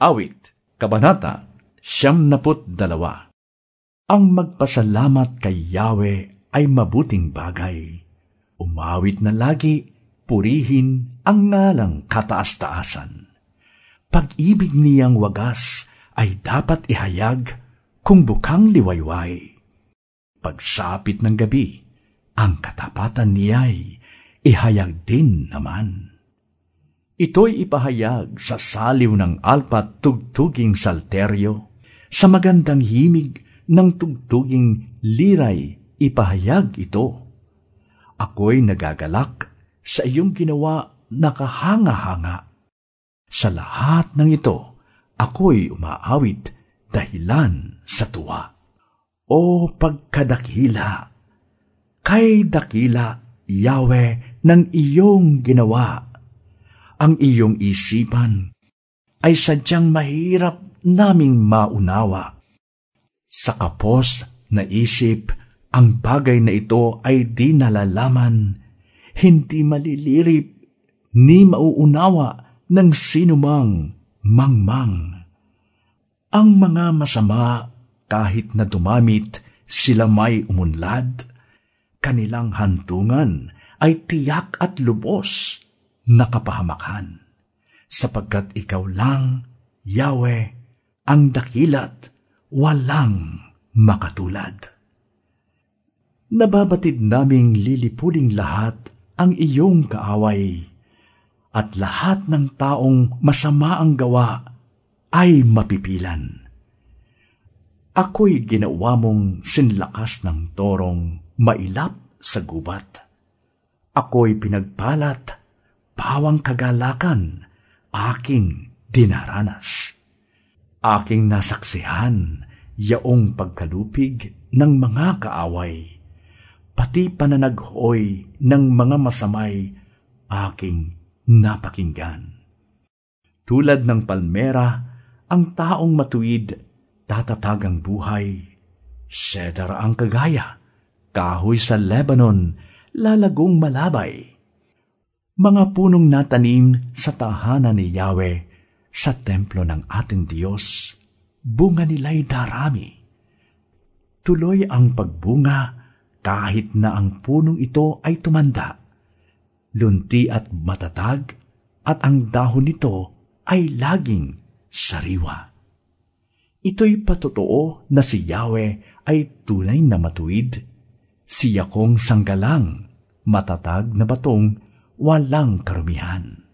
Awit, Kabanata, Siyam naput dalawa. Ang magpasalamat kay Yahweh ay mabuting bagay. Umawit na lagi, purihin ang ngalang kataas-taasan. Pag-ibig niyang wagas ay dapat ihayag kung bukang liwayway. Pagsapit ng gabi, ang katapatan niya'y ihayag din naman. Ito'y ipahayag sa saliw ng alpat tugtuging salteryo, sa magandang himig ng tugtuging liray ipahayag ito. Ako'y nagagalak sa iyong ginawa nakahanga-hanga. Sa lahat ng ito, ako'y umaawit dahilan sa tuwa. O pagkadakila, kay dakila, Yahweh, ng iyong ginawa ang iyong isipan ay sadyang mahirap naming maunawa. Sa kapos na isip, ang bagay na ito ay di nalalaman, hindi malilirip, ni mauunawa ng sinumang mangmang. Ang mga masama, kahit na dumamit, sila may umunlad, kanilang hantungan ay tiyak at lubos na kapahamakan, sapagkat ikaw lang, Yahweh, ang dakilat, walang makatulad. Nababatid naming lilipuling lahat ang iyong kaaway, at lahat ng taong masama ang gawa ay mapipilan. Ako'y ginawa mong sinlakas ng torong mailap sa gubat. Ako'y pinagpalat pawang kagalakan aking dinaranas. Aking nasaksihan yaong pagkalupig ng mga kaaway, pati pananaghoy ng mga masamay aking napakinggan. Tulad ng palmera, ang taong matuwid tatatagang buhay. Cedar ang kagaya, kahoy sa Lebanon, lalagong malabay mga punong natanim sa tahanan ni Yahweh sa templo ng ating Diyos, bunga nila'y darami. Tuloy ang pagbunga kahit na ang punong ito ay tumanda. Lunti at matatag at ang dahon nito ay laging sariwa. Ito'y patotoo na si Yahweh ay tunay na matuwid. Siya kong sanggalang, matatag na batong walang karumihan.